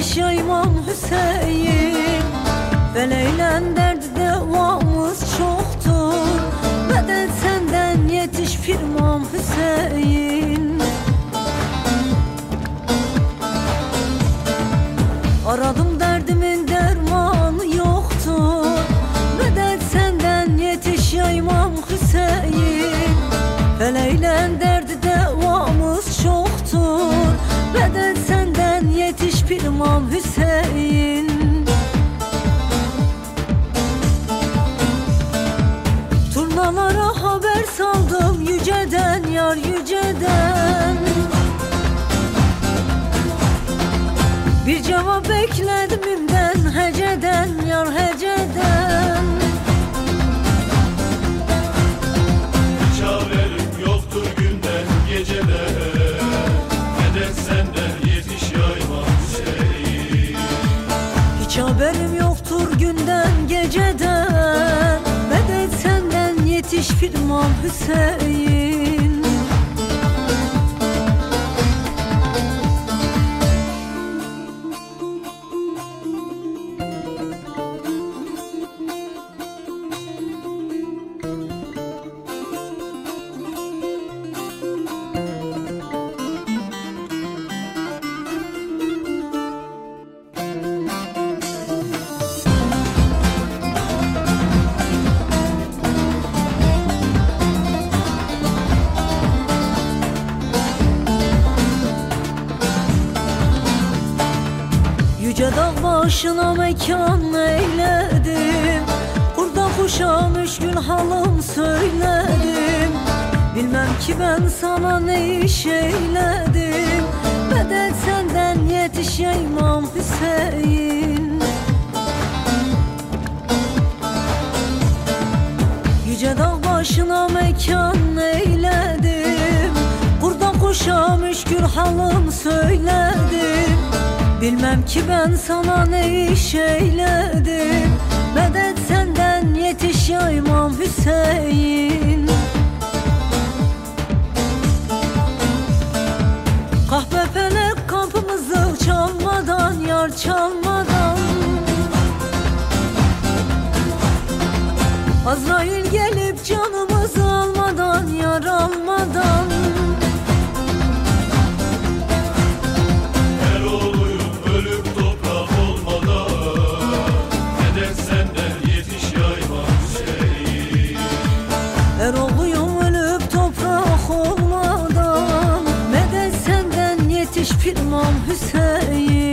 İmam Hüseyin. Veleyle derdi devamız çoktur. Medet senden yetiş firmam Hüseyin. Aradım Hüseyin. Turnalara haber saldım yüceden yar yüceden. Bir cevap bekledim imden heceden yar heceden haberim yoktur günden geceden. Medet senden yetiş firman Hüseyin Yüce dağ başına mekan eyledim. Kurda kuşa müşkül halım söyledim. Bilmem ki ben sana ne iş eyledim. Medet senden yetiş Hüseyin. Yüce dağ başına mekan eyledim. Kurda kuşa müşkül halım söyledim Bilmem ki ben sana ne iş eyledim. Medet senden yetiş ya İmam Hüseyin. Kahpe felek kapımızı çalmadan yar çalmadan. Azrail gelip canımızı Firmam Hüseyin.